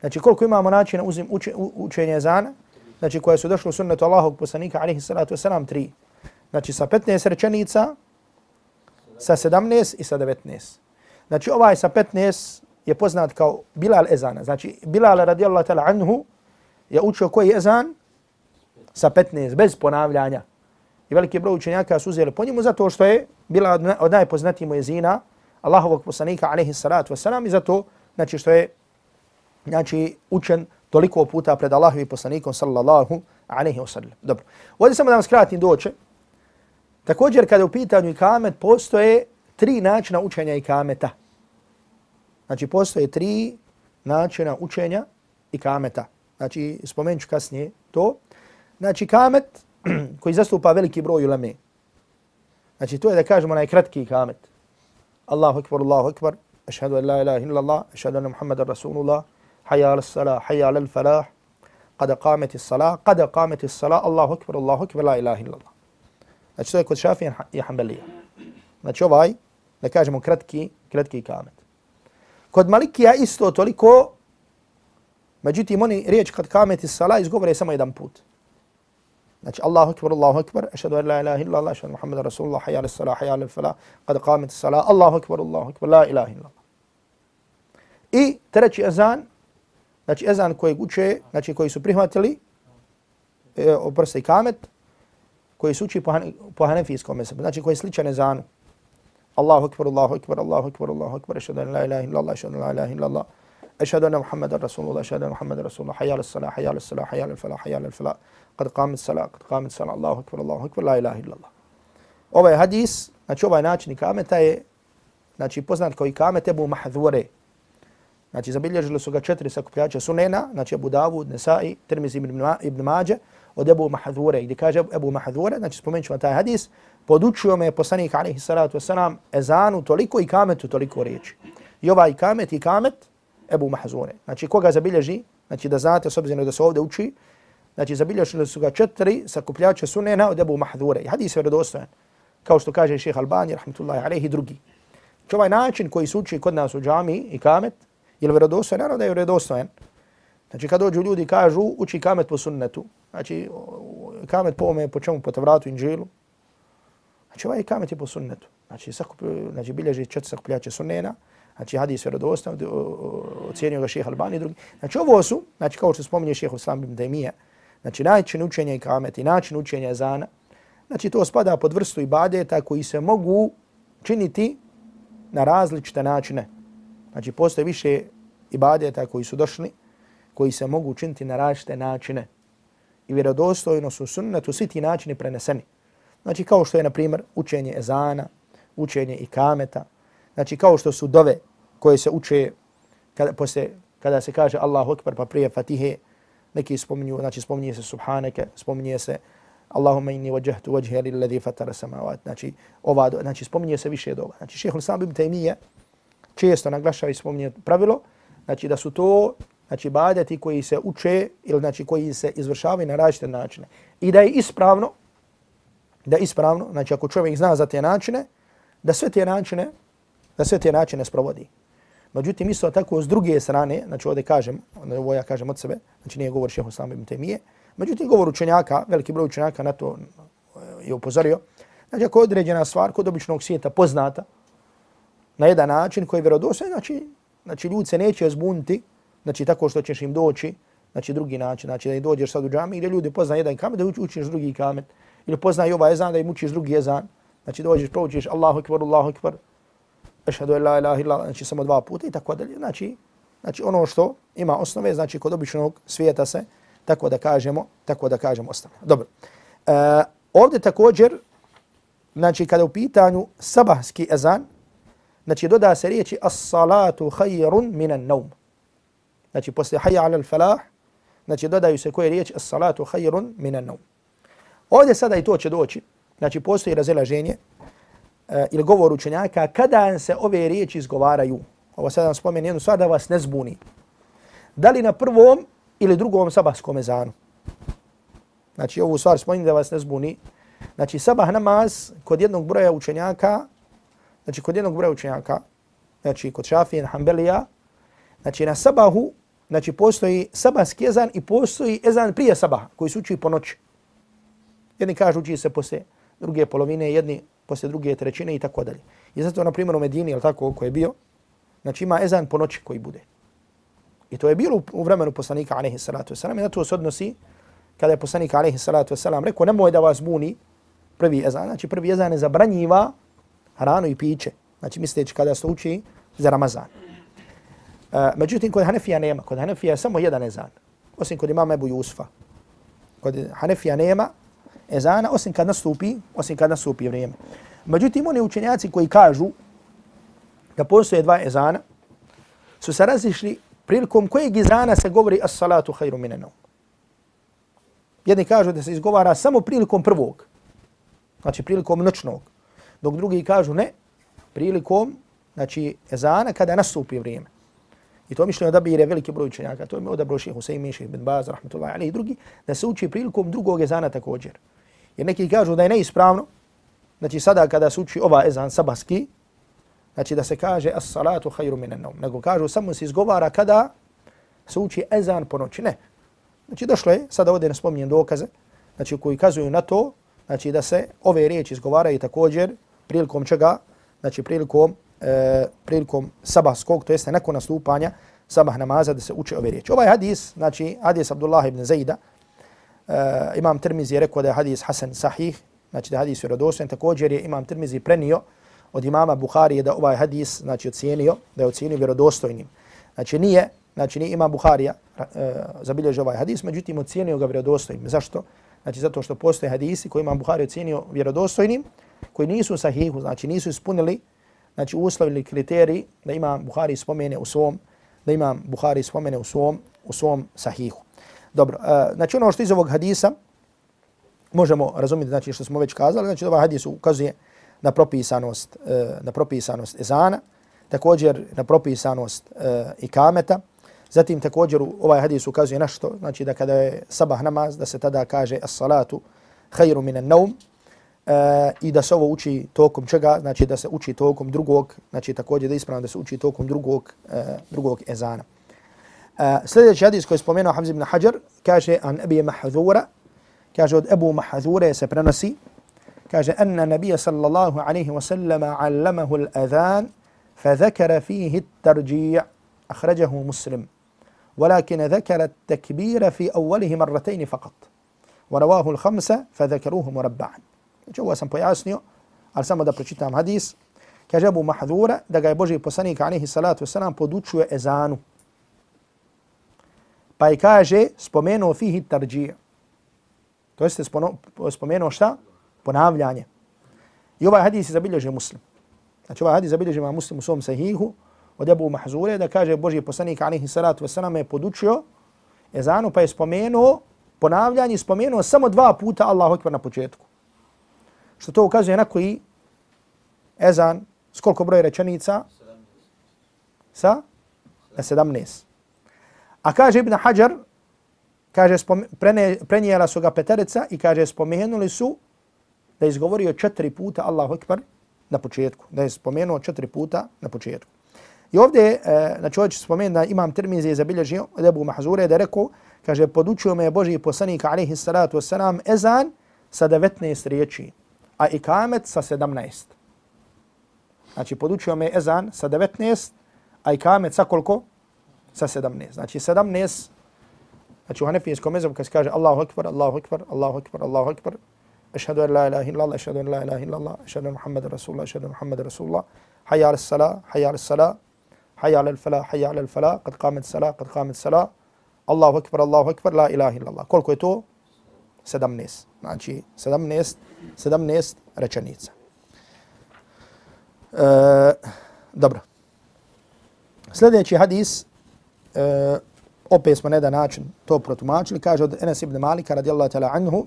Znači koliko imamo načina uzim uče, učenje ezana, znači koje su došle u sunnetu Allahog poslanika alaihi salatu wasalam, tri. Znači sa 15 rečenica, sa 17 i sa 19. Znači ovaj sa 15 je poznat kao Bilal ezana. Znači Bilal radijallahu ta'ala anhu je učio koji ezan sa 15, bez ponavljanja. I veliki broj učenjaka su uzeli po njemu zato što je bila od najpoznatijih mojezina Allahovog poslanika alaihi salatu wasalam i zato znači što je znači učen toliko puta pred Allahovim poslanikom sallallahu alaihi wa sallam. Dobro. Ovdje samo da vam skratim doće. Također kada u pitanju ikamet postoje tri načina učenja ikameta. Znači postoje tri načina učenja ikameta. Znači spomenut ću kasnije to. Znači kamet koji zastupa veliki broj ulame. Znači to je da kažemo najkratki kamet. Allahu akbar, Allahu akbar, ašhadu an la ilaha illallah, ašhadu anna Muhammadan Rasulullah, hayya ala salah, hayya ala falah, kada kameti salah, kada kameti salah, Allahu akbar, Allahu akbar, la ilaha illallah. Znači to je kod šafija i hanbelija. Znači ovaj, da kažemo kratki, kratki kamet. Kod Malikija isto toliko, međutim oni riječ kad kameti salah izgovore samo jedan put. Znači Allahu akbar, Allahu akbar, ašhadu an la ilaha illa Allah, ašhadu Muhammad Rasulullah, hayya ala salah, hayya ala falah, qad qamet salah, Allahu akbar, Allahu akbar, la ilaha illa Allah. I treći ezan, znači ezan koji uče, znači koji su prihvatili, e, oprosti kamet, koji su uči po, po hanefijskom mesebu, znači koji je sličan ezanu. Allahu akbar, Allahu akbar, Allahu akbar, Allahu akbar, ašhadu an la ilaha illallah, ašhadu an la ilaha illallah, ašhadu anna Muhammadan Rasulullah, ašhadu anna Muhammadan Rasulullah, hayya ala salah, hayya ala salah, hayya ala falah, hayya ala falah, kad qamet salah, kad qamet salah, Allahu akbar, Allahu akbar, la ilaha illallah. Ovaj hadis, znači ovaj način ikameta je, znači poznat kao ikamet Ebu Mahdhure. Znači zabilježili su ga četiri sakupljača sunena, znači Abu Dawud, Nesai, Tirmizi ibn, ibn Mađe, od Ebu Mahadhure, gdje kaže Ebu Mahadhure, znači spomenut ću taj hadis, podučio me poslanik alaihi salatu wasalam ezanu toliko i kametu toliko riječi. I ovaj kamet i kamet Ebu Mahzure. Znači koga zabilježi, znači da znate s obzirom da se ovdje uči, Znači, zabilježili su ga četiri sakupljača sunena od Ebu Mahadhure. I hadis je vredostojan. Kao što kaže šeheh Albani, rahmatullahi alaihi, drugi. Znači, ovaj način koji se uči kod nas u džami i kamet, je li vredostojan? Naravno da je vredostojan. Znači, kad dođu ljudi kažu, uči kamet po sunnetu. Znači, kamet po ome, po čemu, po tavratu, inđilu. Znači, ovaj kamet je po sunnetu. Znači, sakup, znači bilježi četiri sakupljače sunnena. Znači, hadis je ocijenio ga šeha Albani, i drugi. Znači, ovo su, znači, kao što spominje šeha Islam ibn Dajmija, Znači način učenja i kamet i način učenja zana, znači to spada pod vrstu ibadeta koji se mogu činiti na različite načine. Znači postoje više ibadeta koji su došli, koji se mogu učiniti na različite načine. I vjerodostojno su sunnetu svi ti načini preneseni. Znači kao što je, na primjer, učenje ezana, učenje i kameta, znači kao što su dove koje se uče kada, posle, kada se kaže Allahu Akbar pa prije Fatihe, neki spominju, znači spominje se subhaneke, spominje se Allahumma inni wajjahtu wajhiya lilladhi fatara samawati. Znači ova znači spominje se više dova. Znači Šejh Islam ibn Taymije često naglašava i spominje pravilo, znači da su to znači badeti koji se uče ili znači koji se izvršavaju na različite načine. I da je ispravno da je ispravno, znači ako čovjek zna za te načine, da sve te načine da sve te načine sprovodi. Međutim, isto tako s druge strane, znači ovdje kažem, ovo ja kažem od sebe, znači nije govor šeho sami ibn Temije, međutim, govor učenjaka, veliki broj učenjaka na to e, je upozorio, znači ako je određena stvar kod običnog svijeta poznata na jedan način koji je vjerodostojan, znači, znači ljudi se neće zbuniti, znači tako što ćeš im doći, znači drugi način, znači da im dođeš sad u džami gdje ljudi poznaju jedan kamen, da učiš drugi kamen, ili poznaju ovaj jezan da im učiš drugi jezan, znači dođeš, proučiš Allahu ekvar, Allahu ekvar, ešhadu en la ilaha illa, znači samo dva puta i tako dalje. Znači, znači ono što ima osnove, znači kod običnog svijeta se, tako da kažemo, tako da kažemo ostalo. Dobro. E, ovdje također, znači kada u pitanju sabahski ezan, znači doda se riječi as-salatu khayrun minan naum. Znači posle hayya ala al-falah, znači dodaju se koje riječi as-salatu khayrun minan naum. Ovdje sada i to će doći, znači postoji razilaženje, uh, ili govor učenjaka, kada se ove riječi izgovaraju, ovo sada vam spomenu jednu stvar da vas ne zbuni, da li na prvom ili drugom sabahskom ezanu. Znači ovu stvar spomenu da vas ne zbuni. Znači sabah namaz kod jednog broja učenjaka znači kod jednog broja učenjaka, znači kod Šafije i Hanbelija, znači na sabahu, znači postoji sabahski ezan i postoji ezan prije sabaha koji se uči po noći. Jedni kažu uči se posle druge polovine, jedni posle druge trećine i tako dalje. I zato, na primjer, u Medini, ili tako, ko je bio, znači ima ezan po noći koji bude. I to je bilo u vremenu poslanika, alaihi salatu wasalam, i na to se odnosi kada je poslanik, alaihi salatu wasalam, rekao, nemoj da vas buni prvi ezan. Znači, prvi ezan je zabranjiva hranu i piće. Znači, misleći kada se uči za Ramazan. Uh, međutim, kod Hanefija nema. Kod Hanefija je samo jedan ezan. Osim kod imama Ebu Jusfa. Kod Hanefija nema ezana, osim kad nastupi, osim kad nastupi vrijeme. Međutim, oni učenjaci koji kažu da postoje dva ezana, su se razišli prilikom kojeg ezana se govori as-salatu hayru minan. Jedni kažu da se izgovara samo prilikom prvog, znači prilikom noćnog, dok drugi kažu ne, prilikom znači ezana kada nastupi vrijeme. I to mišljenje odabire veliki broj učenjaka. To je odabro šehe Husein Miših bin Baz, rahmetullahi ali i drugi, da se uči prilikom drugog ezana također. Jer neki kažu da je neispravno, znači sada kada se uči ova ezan sabaski, znači da se kaže as salatu hayru minan nawm nego kažu samo se izgovara kada se uči ezan po noći. Ne. Znači došlo je, sada ovdje ne spominjem dokaze, znači koji kazuju na to, znači da se ove riječi izgovaraju također prilikom čega, znači prilikom, e, prilikom sabahskog, to jeste nakon nastupanja sabah namaza da se uče ove riječi. Ovaj hadis, znači hadis Abdullah ibn Zaida, e, imam Tirmizi je rekao da je hadis Hasan sahih, znači da hadis je radosan, također je imam Tirmizi prenio od imama Buharije da ovaj hadis znači ocjenio, da je ocijenio vjerodostojnim. Znači nije, znači nije imam Buharija e, zabilježio ovaj hadis, međutim ocjenio ga vjerodostojnim. Zašto? Znači zato što postoje hadisi koji imam Buhari ocijenio vjerodostojnim, koji nisu sahihu, znači nisu ispunili znači uslovili kriteriji da imam Buhari spomene u svom da imam Buhari spomene u svom u svom sahihu. Dobro, uh, znači ono što iz ovog hadisa možemo razumjeti, znači što smo već kazali, znači ovaj hadis ukazuje na propisanost, uh, na propisanost ezana, također na propisanost uh, ikameta, zatim također ovaj hadis ukazuje na što, znači da kada je sabah namaz, da se tada kaže as-salatu khayru min an-nawm, Uh, i da se ovo uči tokom čega, znači da se uči tokom drugog, znači također da ispravno da se uči tokom drugog, uh, drugog ezana. Uh, sljedeći hadis koji je spomenuo Hamzi ibn Hajar, kaže an Ebi Mahzura, kaže od Ebu Mahzure se prenosi, kaže anna nabija sallallahu alaihi wa sallama allamahu al-adhan, فذكر فيه الترجيع أخرجه مسلم ولكن ذكر التكبير في أوله مرتين فقط ورواه الخمسة فذكروه مربعا Znači ovo sam pojasnio, ali samo da pročitam hadis. Kaže Abu Mahdura da ga je Boži poslanik alaihi salatu wasalam podučuje ezanu. Pa i kaže spomenuo fihi tarđija. To jeste spomenuo šta? Ponavljanje. I ovaj hadis je zabilježio muslim. Znači ovaj hadis zabilježio ima muslim u svom sahihu od Abu Mahzure da kaže Boži poslanik alaihi salatu wasalam je podučio ezanu pa je spomenuo ponavljanje spomenuo samo dva puta Allahu ekber na početku. Što to ukazuje na koji ezan, s koliko broje rečenica? Sa? Na 17. A kaže Ibn Hajar, kaže, prenijela su ga peterica i kaže, spomenuli su da je izgovorio četiri puta Allahu Ekber na početku. Da je spomenuo četiri puta na početku. I ovdje, e, znači ovdje ću spomenuti da imam termize zabilježio od Ebu Mahzure da je rekao, kaže, podučio me Boži poslanik, alaihi salatu wasalam, ezan sa 19 riječi a ikamet sa 17. Znači, podučio me ezan sa 19, a ikamet sa koliko? Sa 17. Znači, 17, znači u hanefijskom mezabu kad se kaže Allahu akbar, Allahu akbar, Allahu akbar, Allahu akbar, ašhadu an la ilaha illallah, ašhadu an la ilaha illallah, ašhadu an Muhammad rasulullah, ašhadu an Muhammad rasulullah, hayya ala salah, hayya ala salah, hayya ala falah, hayya ala falah, qad qamet salah, qad qamet salah, Allahu akbar, Allahu akbar, la ilaha illallah. Koliko je to? 17. Znači, 17, 17 rečenica. E, dobro. Sljedeći hadis, e, opet smo na jedan način to protumačili, kaže od Enes ibn Malika radijallahu ta'la anhu,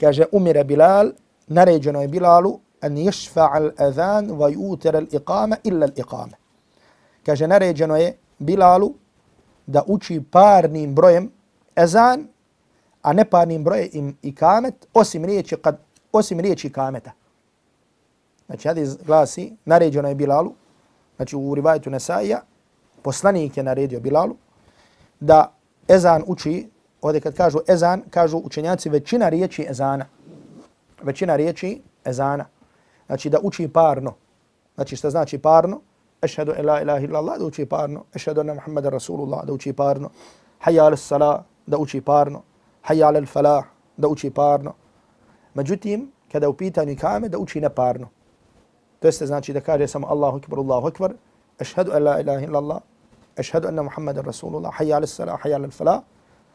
kaže umire Bilal, naređeno je Bilalu, an ješfa al adhan va juter al iqama illa al iqama. Kaže, naređeno je Bilalu da uči parnim brojem ezan a ne parnim broje im i kamet, osim riječi, kad, osim riječi kameta. znači hadis glasi, naređeno je Bilalu, znači u rivajetu Nesaija, poslanik je naredio Bilalu, da ezan uči, ovdje kad kažu ezan, kažu učenjaci većina riječi ezana. Većina riječi ezana. Znači da uči parno. Znači što znači parno? Ešhedu ila ilaha illallah da uči parno. Ešhedu anna Muhammeda Rasulullah da uči parno. Hayya ala salah da uči parno. Hayya ala falah da uči parno. Međutim, kada u pitanju kame da uči neparno. To jeste znači da kaže samo Allahu akbar, Allahu akbar, ešhedu an la ilaha illallah, ešhedu anna Muhammadan Rasulullah, hayya ala salah, hayya ala falah,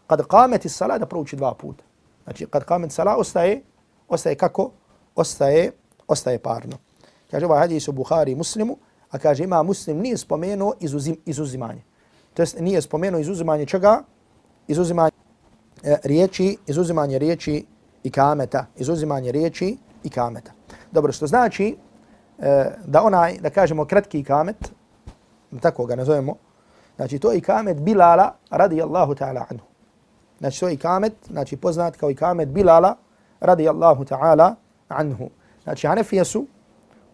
kad qameti salah da prouči dva puta. Znači, kad qameti salah ostaje, ostaje kako? Ostaje, ostaje parno. Kaže ovaj hadis u Bukhari muslimu, a kaže ima muslim nije spomenuo izuzim, izuzimanje. To jest nije spomenuo izuzimanje čega? Izuzimanje e, E, riječi, izuzimanje riječi i kameta, izuzimanje riječi i kameta. Dobro, što znači e, da onaj, da kažemo kratki kamet, tako ga nazovemo, znači to je kamet Bilala radijallahu ta'ala anhu. Znači to je kamet, znači poznat kao kamet Bilala radijallahu ta'ala anhu. Znači Hanefije su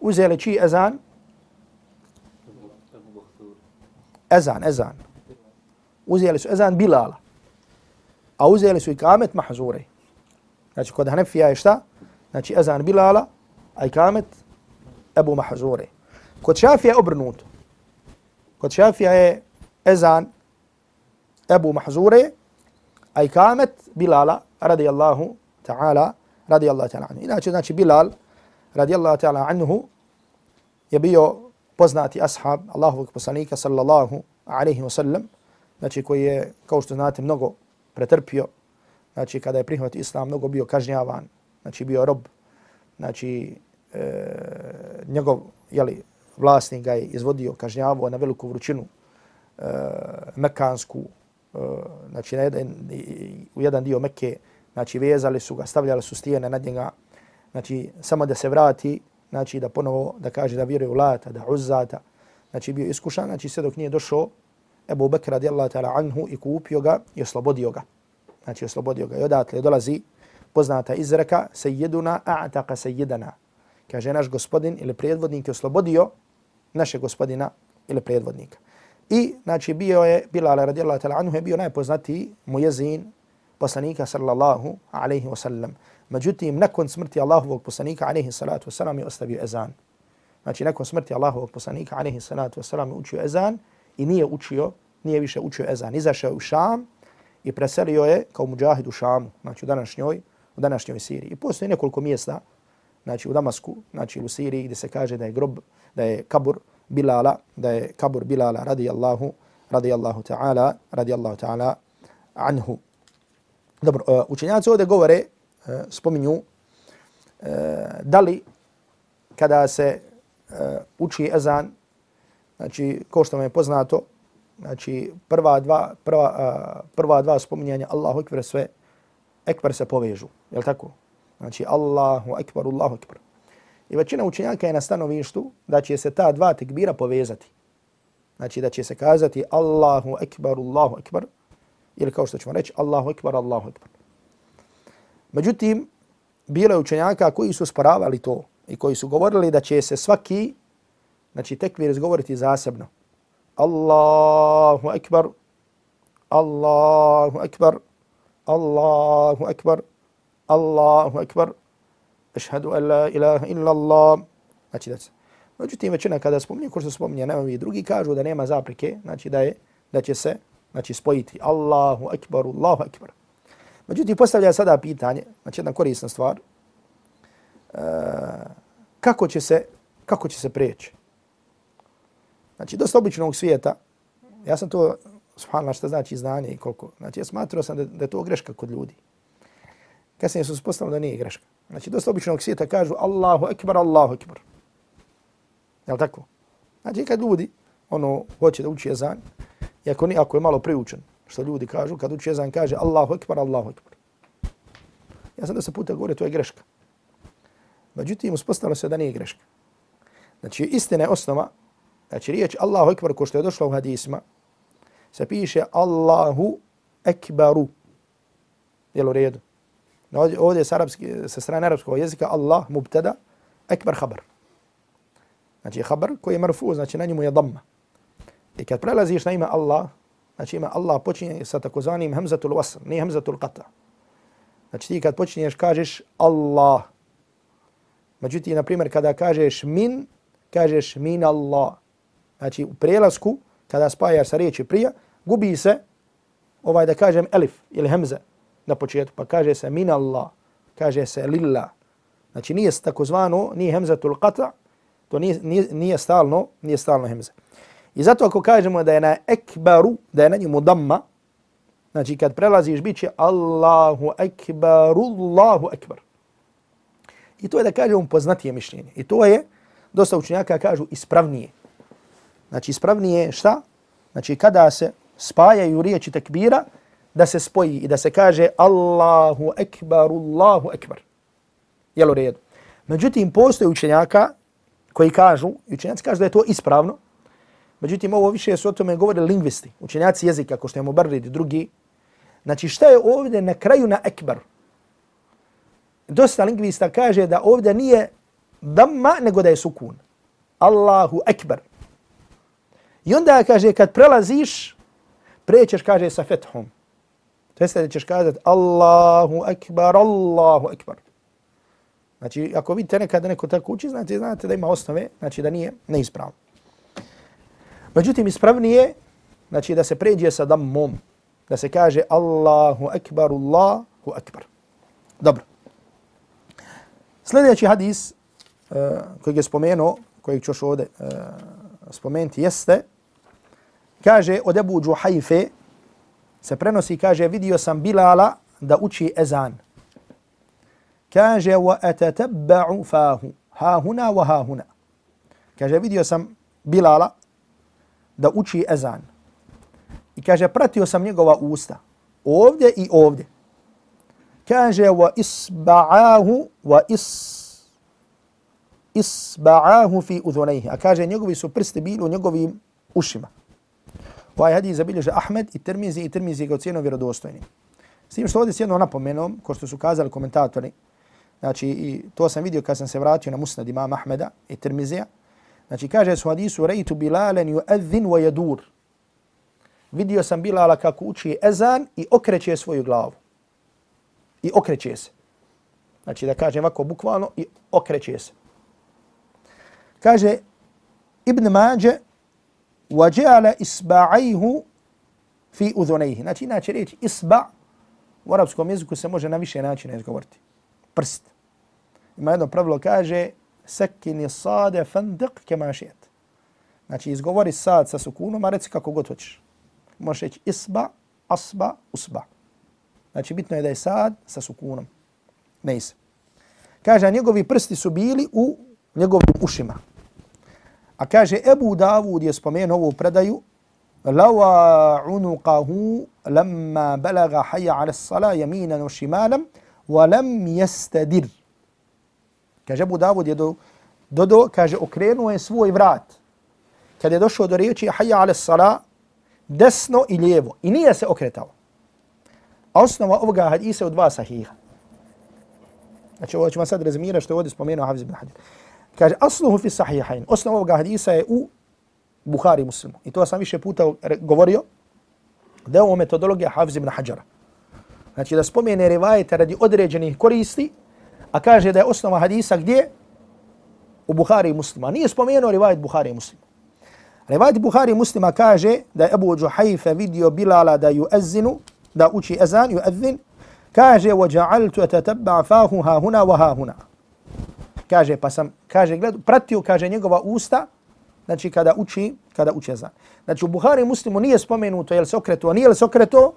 uzeli čiji ezan? Ezan, ezan. Uzeli su ezan Bilala. A uzeli su i kamet mahzure. Znači, kod Hanefija je šta? Znači, ezan Bilala, a i kamet Ebu Mahzure. Kod Šafija je obrnuto. Kod Šafija je ezan Ebu Mahzure, a i kamet Bilala, radijallahu ta'ala, radijallahu ta'ala anhu. Inače, znači, Bilal, radijallahu ta'ala anhu, je bio poznati ashab Allahovog poslanika, sallallahu alaihi wa sallam, znači, koji je, kao što znate, mnogo pretrpio, znači kada je prihvat islam mnogo bio kažnjavan, znači bio rob, znači e, njegov jeli, vlasnik ga je izvodio kažnjavo na veliku vrućinu e, mekansku, e, znači na jedan, u jedan dio Mekke, znači vezali su ga, stavljali su stijene nad njega, znači samo da se vrati, znači da ponovo da kaže da vjeruje u lata, da uzzata, znači bio iskušan, znači sve dok nije došao Ebu Bekra radijallahu ta'ala anhu i kupio ga i oslobodio ga znači oslobodio ga. I odatle dolazi poznata izreka sejiduna a'taka sejidana. Kaže naš gospodin ili predvodnik je oslobodio naše gospodina ili predvodnika. I znači bio je Bilal radijallahu ta'ala anhu je bio najpoznatiji mujezin poslanika sallallahu alaihi wa sallam. Međutim, nakon smrti Allahovog poslanika alaihi salatu wa sallam je ostavio ezan. Znači, nakon smrti Allahovog poslanika alaihi salatu wa sallam je učio ezan i nije učio, nije više učio ezan. Izašao u Šam i preselio je kao muđahid u Šamu, znači u današnjoj, u današnjoj Siriji. I postoji nekoliko mjesta, znači u Damasku, znači u Siriji gdje se kaže da je grob, da je kabur Bilala, da je kabur Bilala radijallahu, radijallahu ta'ala, radijallahu ta'ala anhu. Dobro, e, učenjaci ovdje govore, e, spominju, e, da li kada se uči ezan, znači, ko što vam je poznato, znači prva dva, prva, a, prva dva spominjanja Allahu ekber sve, ekber se povežu, je li tako? Znači Allahu ekber, Allahu ekber. I većina učenjaka je na stanovištu da će se ta dva tekbira povezati. Znači da će se kazati Allahu ekber, Allahu ekber, ili kao što ćemo reći Allahu ekber, Allahu ekber. Međutim, bilo je učenjaka koji su sporavali to i koji su govorili da će se svaki, znači tekbir izgovoriti zasebno. Allahu akbar, Allahu akbar, Allahu akbar, Allahu akbar, ašhadu an la ilaha illa Allah. Znači da se. Međutim, većina kada spominje, ko što spominje, nema i drugi kažu da nema zaprike, znači da je, da će se, znači spojiti Allahu akbar, Allahu akbar. Međutim, postavlja sada pitanje, znači jedna korisna stvar, uh, kako će se, kako će se preći? Znači, dosta običnog svijeta, ja sam to, subhanallah, šta znači znanje i koliko, znači, ja smatrao sam da, da je to greška kod ljudi. Kasnije su spostavili da nije greška. Znači, dosta običnog svijeta kažu Allahu ekbar, Allahu ekbar. Jel tako? Znači, kad ljudi, ono, hoće da uči jezan, i ako, ni, ako je malo priučen, što ljudi kažu, kad uči jezan, kaže Allahu ekbar, Allahu ekbar. Ja sam da se puta govorio, to je greška. Međutim, uspostavilo se da nije greška. Znači, istina je osnova Znači riječ Allahu Ekber ko što je došlo u hadisma se piše Allahu Ekberu. Jel u redu? No, ovdje sa, arabski, sa strane arapskog jezika Allah mubtada, Ekber habar. Znači habar koji je marfu, znači na njemu je damma. I kad prelaziš na ime Allah, znači ime Allah počinje sa takozvanim hamzatul wasl, nije hamzatul qata. Znači ti kad počinješ kažeš Allah. Međutim, na primjer, kada kažeš min, kažeš min Allah. Znači u prelasku, kada spajaš sa riječi prija, gubi se, ovaj da kažem elif ili hemza na početku, pa kaže se min Allah, kaže se lillah. Znači nije takozvano, nije hemzatul qata, to nije, nije, nije stalno, nije stalno hemze. I zato ako kažemo da je na ekbaru, da je na njemu damma, znači kad prelaziš bit će Allahu ekbaru, Allahu ekbar. I to je da kažemo poznatije mišljenje. I to je, dosta učenjaka kažu, ispravnije. Znači ispravnije šta? Znači kada se spajaju riječi tekbira, da se spoji i da se kaže Allahu ekbar, Allahu ekbar. Jel u redu? Međutim, postoje učenjaka koji kažu, i učenjaci kažu da je to ispravno, Međutim, ovo više su o tome govorili lingvisti, učenjaci jezika, ako što je Mubarrid i drugi. Znači, šta je ovdje na kraju na ekbar? Dosta lingvista kaže da ovdje nije damma, nego da je sukun. Allahu ekbar. I onda kaže, kad prelaziš, prećeš, kaže, sa fethom. To jeste da ćeš kazati Allahu akbar, Allahu akbar. Znači, ako vidite nekada neko tako uči, znate, znate da ima osnove, znači da nije neispravno. Međutim, ispravnije, znači da se pređe sa dammom, da se kaže Allahu akbar, Allahu akbar. Dobro. Sljedeći hadis uh, kojeg je spomenuo, kojeg ću još ovdje uh, spomenuti, jeste, kaže od Ebu Džuhajfe, se prenosi, kaže, vidio sam Bilala da uči ezan. Kaže, wa atatabba'u fahu, ha huna wa ha huna. Kaže, vidio sam Bilala da uči ezan. I kaže, pratio sam njegova usta. Ovdje i ovdje. Kaže, wa isba'ahu, wa is, isba'ahu fi udhunayhi. A kaže, njegovi su prsti bili u njegovim ušima. Ovaj hadis zabilježe Ahmed i Tirmizi i Tirmizi ga ocjenio vjerodostojnim. S tim što ovdje s jednom napomenom, ko što su kazali komentatori, znači i to sam vidio kad sam se vratio na musnad imama Ahmeda i Tirmizija, Znači kaže su hadisu rejtu Bilalen yu'adhin wa yadur. Vidio sam Bilala kako uči ezan i okreće svoju glavu. I okreće se. Znači da kažem ovako bukvalno i okreće se. Kaže Ibn Mađe وَجَعَلَ إِسْبَعَيْهُ fi udhunayhi. Znači inače reći isba u arapskom jeziku se može na više načina izgovoriti. Prst. Ima jedno pravilo kaže sekini sade fandik kema šijet. Znači, izgovori sad sa sukunom, a reci kako god hoćeš. Možeš reći isba, asba, usba. Znači, bitno je da je sad sa sukunom. Ne is. Kaže, a njegovi prsti su bili u njegovim ušima. A kaže, Ebu Davud je spomenuo ovu predaju, lawa unuqahu lamma balaga hayya ala sala yaminan wa shimalan wa lam yastadir Kaže Abu Davud je do, do, do kaže, okrenuo je svoj vrat. Kad je došao do riječi hayya ala sala, desno i lijevo. I nije se okretao. A osnova ovoga hadisa u dva sahiha. Znači ovo ćemo sad rezimirati što je ovdje spomenuo Hafiz ibn Hadir. Kaže, asluhu fi sahihain. Osnova ovoga hadisa je u Buhari muslimu. I to sam više puta govorio. Da je ovo metodologija Hafiz ibn Hajara. Znači da spomene rivajete radi određenih koristi, a kaže da je osnova hadisa gdje? U Buhari muslima. Nije spomenuo rivajet Buhari muslima. Rivajet Buhari muslima kaže da je Abu Juhajfe vidio Bilala da ju ezinu, da uči ezan, ju ezin, kaže وَجَعَلْتُ أَتَتَبَّعَ فَاهُ هَا هُنَا وَهَا هُنَا Kaže, pa sam, kaže, gled, pratio, kaže, njegova usta, znači kada uči, kada uči ezan. Znači u Buhari muslimu nije spomenuto jel se okretuo, nije li se okretuo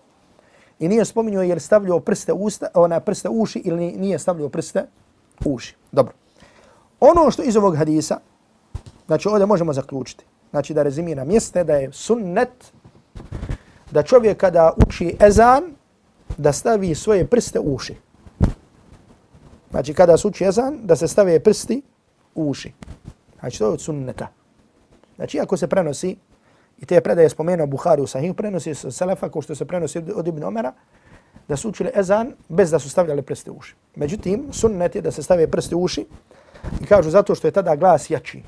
I nije spomenuo jel stavljao prste usta, ona prste uši ili nije stavljao prste uši. Dobro. Ono što iz ovog hadisa, znači ovdje možemo zaključiti, znači da rezimiram, jeste da je sunnet da čovjek kada uči ezan, da stavi svoje prste uši. Znači kada se uči ezan, da se stave prsti u uši. Znači to je od sunneta. Znači ako se prenosi I te predaje spomenuo Buhari u Sahih, prenosi se Selefa, ko što se prenosi od Ibn Omera, da su učili ezan bez da su stavljali prste u uši. Međutim, sunnet je da se stave prste u uši i kažu zato što je tada glas jači.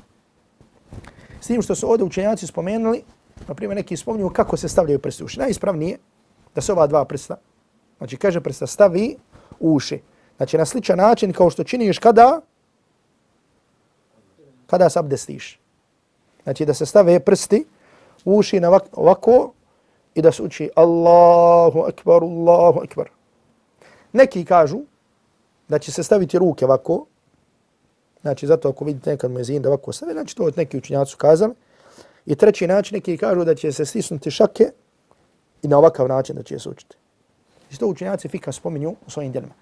S tim što su ovdje učenjaci spomenuli, na primjer neki spominju kako se stavljaju prsti u uši. Najispravnije da se ova dva prsta, znači kaže prsta stavi u uši. Znači na sličan način kao što činiš kada kada se abdestiš. Znači da se stave prsti u uši na ovako i da se uči Allahu akbar, Allahu akbar. Neki kažu da će se staviti ruke ovako, znači zato ako vidite nekad mezin da ovako stave, znači to od neki učinjaci su kazali. I treći način neki kažu da će se stisnuti šake i na ovakav način da će se učiti. Znači to učinjaci fika spominju u svojim djelima.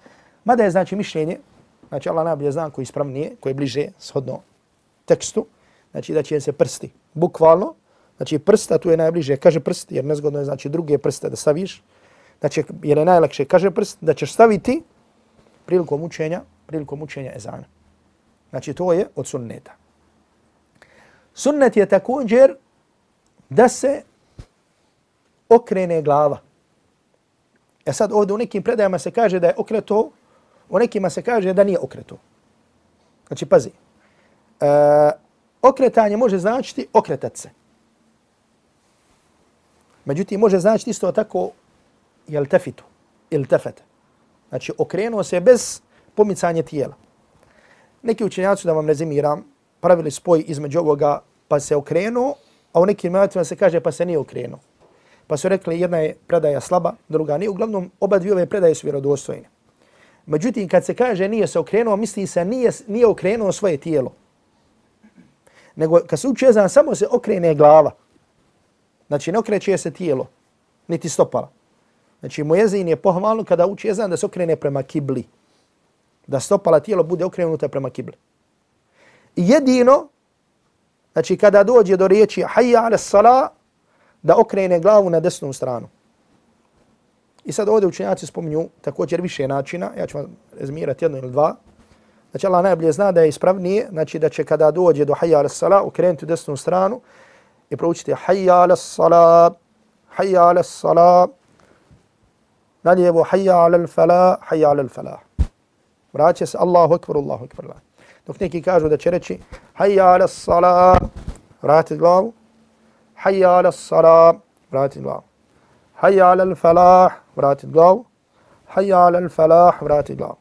Mada je znači mišljenje, znači Allah najbolje zna koji ispravnije, koji je bliže shodno tekstu, znači da će se prsti bukvalno, znači prsta tu je najbliže, kaže prst, jer nezgodno je znači druge prste da staviš, znači jer je najlakše, kaže prst, da ćeš staviti prilikom učenja, prilikom učenja ezana. Znači to je od sunneta. Sunnet je također da se okrene glava. E sad ovdje u nekim predajama se kaže da je okreto, u nekima se kaže da nije okreto. Znači pazi, e, okretanje može značiti okretat se. Međutim, može značiti isto tako jel tefitu, ili. Znači, okrenuo se bez pomicanja tijela. Neki učenjaci, da vam rezimiram, pravili spoj između ovoga pa se okrenuo, a u nekim momentima se kaže pa se nije okrenuo. Pa su rekli jedna je predaja slaba, druga nije. Uglavnom, oba dvije ove predaje su vjerodostojne. Međutim, kad se kaže nije se okrenuo, misli se nije, nije okrenuo svoje tijelo nego kad se uči ezan, samo se okrene glava. Znači, ne okreće se tijelo, niti stopala. Znači, mu jezin je pohvalno kada uči ezan da se okrene prema kibli. Da stopala tijelo bude okrenuta prema kibli. I jedino, znači, kada dođe do riječi hayya ala sala, da okrene glavu na desnu stranu. I sad ovdje učenjaci spominju također više načina, ja ću vam rezumirati jedno ili dva, Znači Allah najbolje zna da je ispravnije, znači da će kada dođe do hayya ala sala ukrenuti u desnu stranu i proučiti hayya ala sala, hayya ala sala, na hajja hayya ala fala, hayya ala fala. Vraća se Allahu akbar, Allahu akbar. Dok neki kažu da će reći hayya ala sala, vratiti glavu, hayya ala sala, vratiti glavu. Hayya ala falah, vratiti glavu. Hayya al falah, vratiti glavu.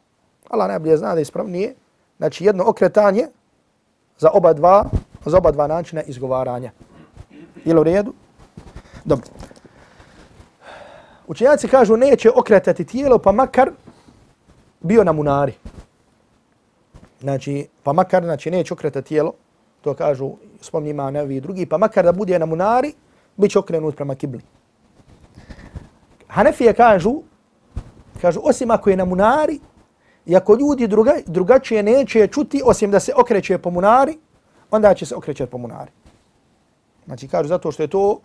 Allah najbolje zna da je ispravnije, znači jedno okretanje za oba dva, za oba dva načina izgovaranja. Je u redu? Dobro. Učenjaci kažu neće okretati tijelo pa makar bio na munari. Znači, pa makar znači, neće okretati tijelo, to kažu spomnima nevi drugi, pa makar da bude na munari, bit će okrenut prema kibli. Hanefije kažu, kažu, osim ako je na munari, I ako ljudi druga, drugačije neće čuti, osim da se okreće po munari, onda će se okrećati po munari. Znači, kažu zato što je to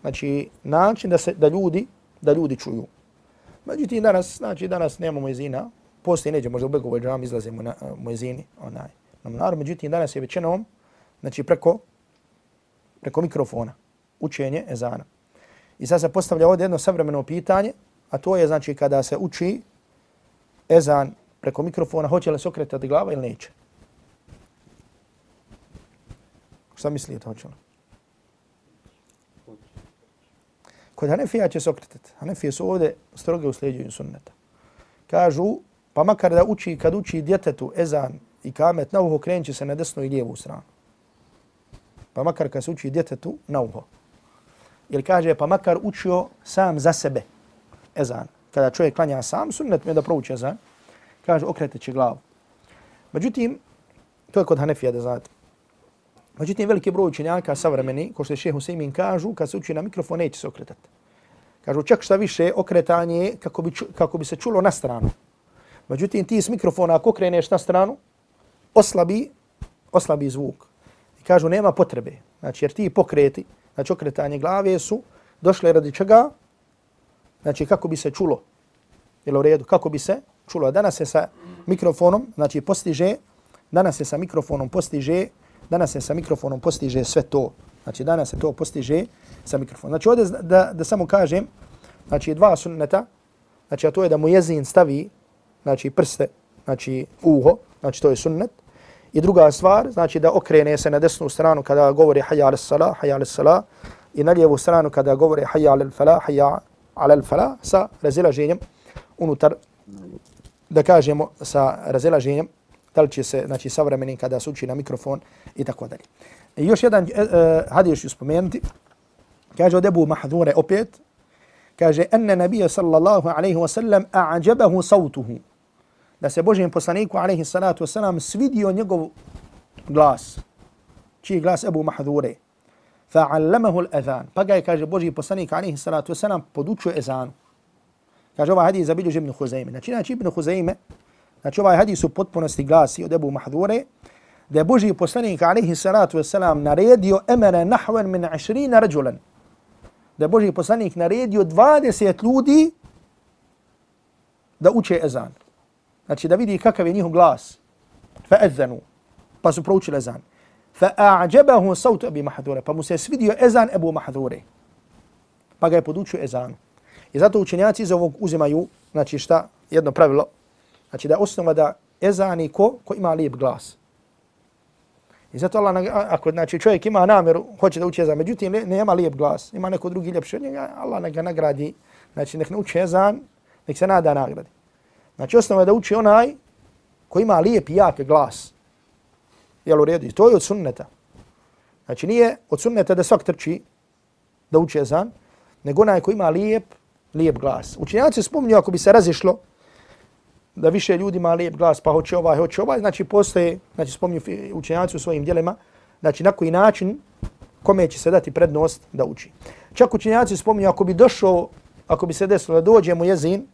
znači, način da se da ljudi da ljudi čuju. Međutim, danas, znači, danas nemamo mojezina, poslije neđe, možda u Begovoj izlazimo na eh, mojezini, onaj, na munaru, međutim, danas je većinom, znači, preko, preko mikrofona, učenje ezana. I sad se postavlja ovdje jedno savremeno pitanje, a to je, znači, kada se uči ezan preko mikrofona, hoće li se okretati glava ili neće? Šta mislite, hoće li? Kod Hanefija će se okretati. Hanefije su ovdje stroge u sljeđenju sunneta. Kažu, pa makar da uči, kad uči djetetu ezan i kamet na uho, krenće se na desnu i lijevu stranu. Pa makar kad se uči djetetu na uho. Jer kaže, pa makar učio sam za sebe ezan. Kada čovjek klanja sam, sunnet mi je da prouči ezan kaže okreteći će glavu. Međutim, to je kod Hanefija da znate. Međutim, veliki broj učenjaka savremeni, ko što je šehe Huseymin kažu kad se uči na mikrofon, neće se okretati. Kažu čak šta više okretanje kako bi, kako bi se čulo na stranu. Međutim, ti s mikrofona ako kreneš na stranu, oslabi, oslabi zvuk. I kažu nema potrebe. Znači, jer ti pokreti, znači okretanje glave su došle radi čega? Znači, kako bi se čulo. Jel u redu? Kako bi se čulo. Danas se sa mikrofonom, znači postiže, danas se sa mikrofonom postiže, danas se sa mikrofonom postiže sve to. Znači danas se to postiže sa mikrofonom. Znači ovdje da, da samo kažem, znači dva sunneta, znači a to je da mu jezin stavi, znači prste, znači uho, znači to je sunnet. I druga stvar, znači da okrene se na desnu stranu kada govori hayya ala salah, hayya ala salah, i na lijevu stranu kada govori hayya ala falah, hayya ala falah, sa razilaženjem unutar, da kažemo, sa razilaženjem, da li će se, znači, savremenim kada se uči na mikrofon i tako dalje. I još jedan uh, hadis ću spomenuti. Kaže od Ebu Mahdure opet, kaže, enne nabija sallallahu alaihi wa sallam a'đabahu sautuhu. Da se Božijem poslaniku alaihi salatu wasalam svidio njegov glas. Čiji glas Ebu Mahdure. Fa'allamahu al-adhan. Pa ga je, kaže, Božiji poslanik alaihi salatu wasalam, podučio ezanu. Kaže, ovaj hadis zabilježi Ibn Huzaime. Znači, znači Ibn Huzaime, znači ovaj hadis u potpunosti glasi od Ebu Mahdure, da je Božiji poslanik alaihi salatu wasalam naredio emere nahven min ašrina rađulan. Da je Božiji poslanik naredio 20 ljudi da uče ezan. Znači da vidi kakav je njihov glas. Fa ezanu. Pa su proučili ezan. Fa a'đabahu sautu Ebu Mahdure. Pa mu se svidio ezan Ebu Mahdure. Pa ga je podučio ezanu. I zato učenjaci iz ovog uzimaju, znači šta, jedno pravilo, znači da je osnova da ezani ko, ko ima lijep glas. I zato Allah, ako znači, čovjek ima namjeru, hoće da uči ezan, međutim ne, nema lijep glas, ima neko drugi ljepši od njega, Allah neka nagradi, znači nek ne uči ezan, nek se nada nagradi. Znači osnova je da uči onaj koji ima lijep i jak glas. Jel u redu? I to je od sunneta. Znači nije od sunneta da svak trči da uči ezan, nego onaj koji ima lijep, lijep glas. Učenjaci spominju ako bi se razišlo, da više ljudi ima lijep glas, pa hoće ovaj, hoće ovaj, znači postoje, znači spominju učenjaci u svojim dijelima, znači na koji način kome će se dati prednost da uči. Čak učenjaci spominju ako bi došao, ako bi se desilo da dođe mu jezin,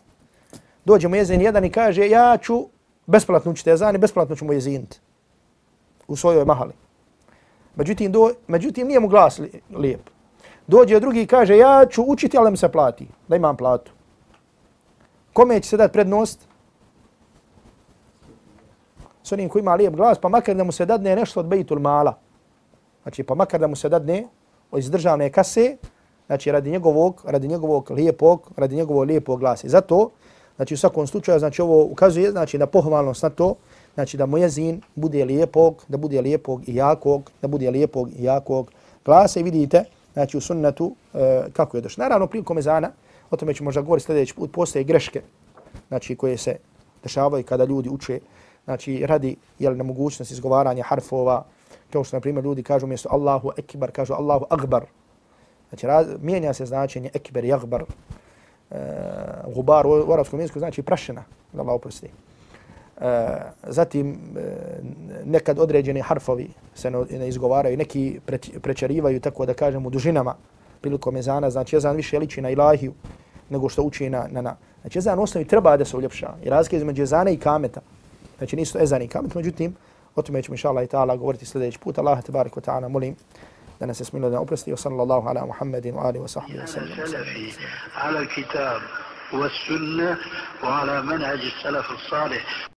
dođe mu jezin jedan i kaže ja ću besplatno učiti jezan i besplatno ću mu jeziniti u svojoj mahali. Međutim, do, međutim nije mu glas lijep. Dođe drugi i kaže ja ću učiti, ali mi se plati, da imam platu. Kome će se dati prednost? s onim koji ima lijep glas, pa makar da mu se dadne nešto od bejtul mala. Znači, pa makar da mu se dadne iz državne kase, znači radi njegovog, radi njegovog lijepog, radi njegovog lijepog glasa. I zato, znači u svakom slučaju, znači ovo ukazuje, znači na pohvalnost na to, znači da mojezin bude lijepog, da bude lijepog i jakog, da bude lijepog i jakog glasa. I vidite, znači u sunnetu, e, kako je došlo. Naravno, prilikom ezana, o tome ću možda govoriti sljedeći put, postoje greške, znači koje se dešavaju kada ljudi uče znači radi jel nemogućnost izgovaranja harfova, kao što na primjer ljudi kažu mjesto Allahu ekbar, kažu Allahu akbar. Znači raz, mijenja se značenje ekber i akbar. Uh, gubar u arabskom jeziku znači prašina, da Allah oprosti. Uh, zatim uh, nekad određeni harfovi se ne, ne izgovaraju, neki prečarivaju tako da kažem u dužinama prilikom jezana, znači jezan više liči na ilahiju nego što uči na, na, na. Znači jezan osnovi treba da se uljepša. I razlika između jezana i kameta. Znači nisu ezan i kamet, međutim, o tome ćemo inša Allah i ta'ala govoriti sljedeći put. Allah te barek wa ta'ala molim da nas je smilo da oprosti. Wa sallallahu ala muhammedin wa ali wa sahbihi wa sallam. Ala kitab wa sunna wa ala manhaj salaf salih